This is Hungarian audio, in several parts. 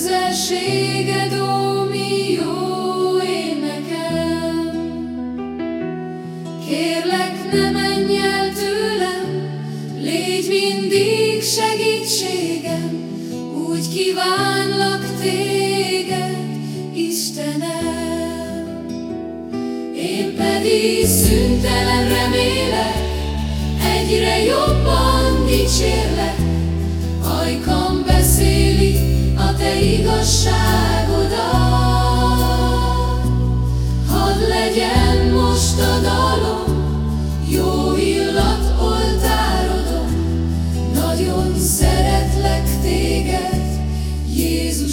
közelséged, ó, mi jó énekem. Kérlek, ne menj mindig segítségem, úgy kívánlak téged, Istenem. Én pedig szüntelen remélek, egyre jobban dicsérlek, ajkam beszéli a te igazságodat. Hadd legyen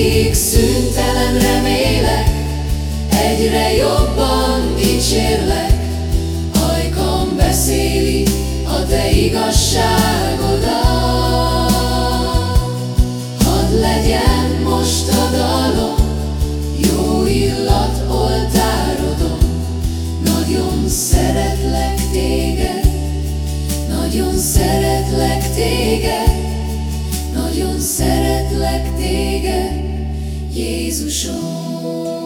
Pedig szüntelen remélek, egyre jobban dicsérlek, ajkam beszéli a te igazságodat. Hadd legyen most a dalom, jó illat oltárodon, nagyon szeretlek téged, nagyon szeretlek téged, nagyon szeretlek téged, Jézusom.